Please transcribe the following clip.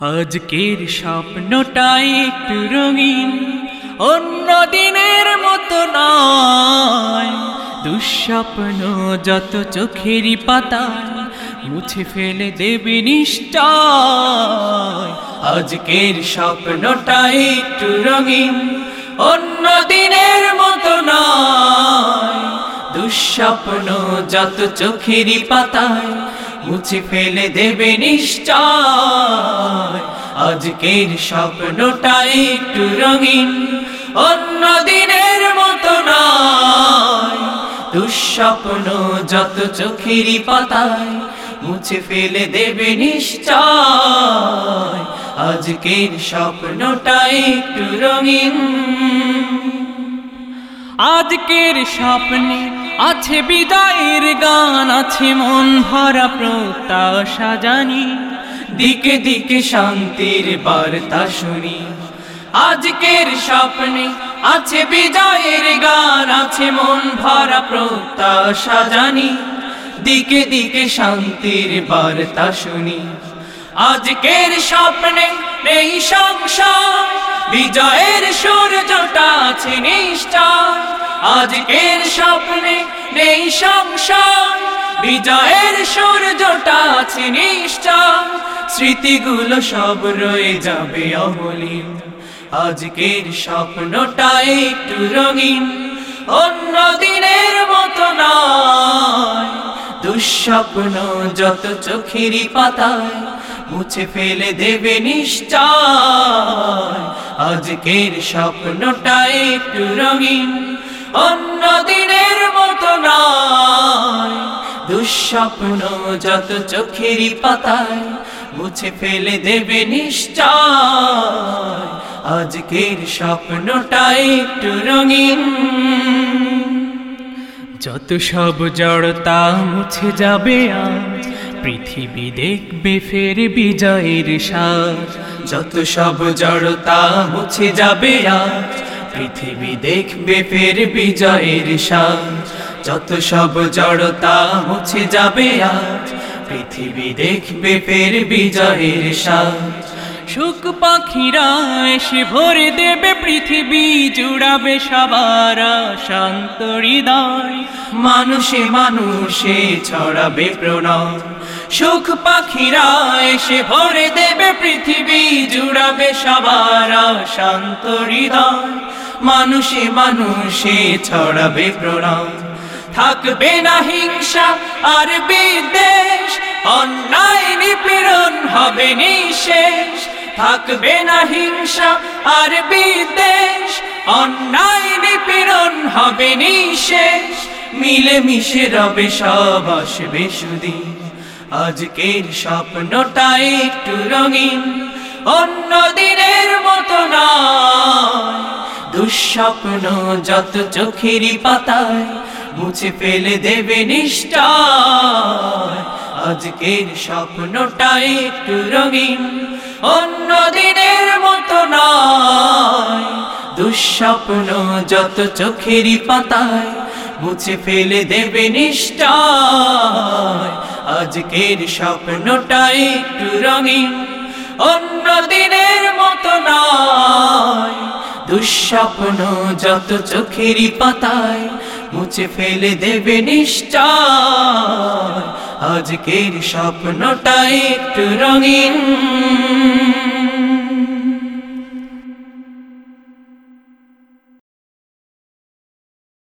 আজকের স্বপ্নটাই একটু রঙিন, অন্য দিনের মতো নয়। দুঃস্বপ্ন যত চোখেরই পাতায়, মুছে ফেলে দেবে নিশ্চয়। আজকের স্বপ্নটাই একটু রঙিন, অন্য দিনের মতো নয়। দুঃস্বপ্ন যত চোখেরই পাতায় মুছে ফেলে দেবে নিশ্চয়। আজকের স্বপ্নটা একটু রঙিন, অন্য দিনের মতো নয়। দুঃস্বপ্ন যত চোখেরই পাতায় মুছে ফেলে দেবে নিশ্চয়। আজকের স্বপ্নটা একটু রঙিন। আজকের স্বপ্নে আছে বিদায়ের গান, আছে মন ভরা প্রত্যাশা জানি। দিকে দিকে শান্তির বার্তা শুনি। আজকের স্বপ্নে আছে বিজয়ের গান, আছে মন ভরা প্রত্যাশা জানি। দিকে দিকে শান্তির বার্তা শুনি। আজকের স্বপ্নে নেই সংসার বিজয়ের সুর সূর্যটা আছে নিশ্চয়। আজকের স্বপ্নে নেই সংসার বিজয়ের সূর্যটা আছে নিশ্চয়। স্মৃতিগুলো সব রয়ে যাবে অমলিন। আজকের স্বপ্নটা একটু রঙিন। অন্য দিনের মতো নয়। দুঃস্বপ্ন যত চোখেরই পাতায় মুছে ফেলে দেবে নিশ্চয়। আজকের স্বপ্নটা একটু রঙিন, অন্য দিনের মতো নয়। দুঃস্বপ্ন যত চোখেরই পাতায় মুছে ফেলে দেবে নিশ্চয়। আজকের স্বপ্নটা একটু রঙিন। যত সব জড়তা মুছে যাবে আজ পৃথিবী দেখবে ফের বিজয়ের সাজ যত সব জড়তা মুছে যাবে আজ, পৃথিবী দেখবে ফের বিজয়ের সাজ যত সব জড়তা মুছে যাবে আজ, পৃথিবী দেখবে ফের বিজয়ের সাজ সুখ পাখিরা এসে ভরে দেবে পৃথিবী, জুড়াবে সবার শান্ত হৃদয় মানুষে মানুষে ছড়াবে প্রণয়। সুখ পাখিরা এসে ভরে দেবে পৃথিবী, জুড়াবে সবার শান্ত হৃদয় মানুষে মানুষে ছড়াবে প্রণয়। থাকবে না হিংসা, আর বিদ্বেষ, অন্যায় নিপীড়ন হবে নিশেষ। থাকবে না হিংসা, আর বিদ্বেষ। অন্যায় নিপীড়ন হবে নিশেষ। মিলে মিশে রবে সব আসবে সুদিন। আজকের স্বপ্নটা একটু রঙিন, অন্য দিনের মতো না দুঃস্বপ্ন যত চোখেরই পাতায়, মুছে ফেলে দেবে নিষ্ঠা আজকের স্বপ্নটা একটু রঙিন অন্য দিনের মতো নয়। দুঃস্বপ্ন যত চোখেরই পাতায় মুছে ফেলে দেবে নিষ্ঠায় আজকের স্বপ্নটা একটু রঙিন, অন্য দিনের মতো নয়। দুঃস্বপ্ন যত চোখেরই পাতায় মুছে ফেলে দেবে নিশ্চয়। আজকের স্বপ্নটা একটু রঙিন।